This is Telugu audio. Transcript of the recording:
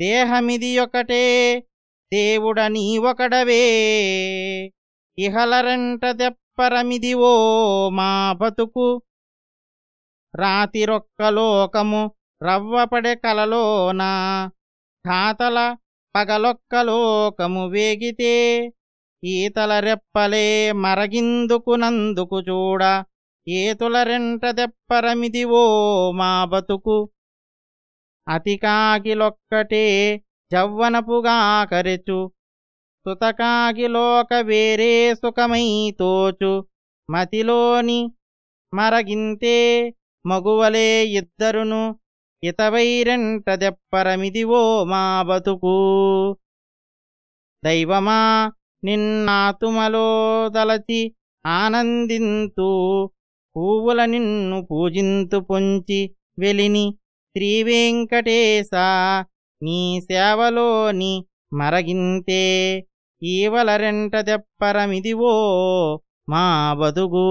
దేహమిది ఒకటే దేవుడ నీ ఒకడవే. ఇహలరంట తెప్పరమిదివో మా బతుకు. రాతిరొక్కలోకము రవ్వపడే కలలోనా ఖాతల పగలొక్కలోకము వేగితే. ఈతల రెప్పలే మరగిందుకు నందుకు చూడ ఏతుల రెంట దెప్పరమిదివో మా బతుకు. అతికాగిలొక్కటే జవ్వనపుగా కరెచు సుతకాగిలోక వేరే సుఖమై తోచు. మతిలోని మరగింతే మగువలే ఇద్దరును. ఇతవైరెంటదెప్పరమిదివో మా బతుకు. దైవమా నిన్నాతుమలో దలచి ఆనందింతు. పువ్వుల నిన్ను పూజింతు పొంచి వెలిని శ్రీవెంకటేశ నీ సేవలోని మరగింతే. ఈవలరెంట దెప్పరమిదివో మా బతుకు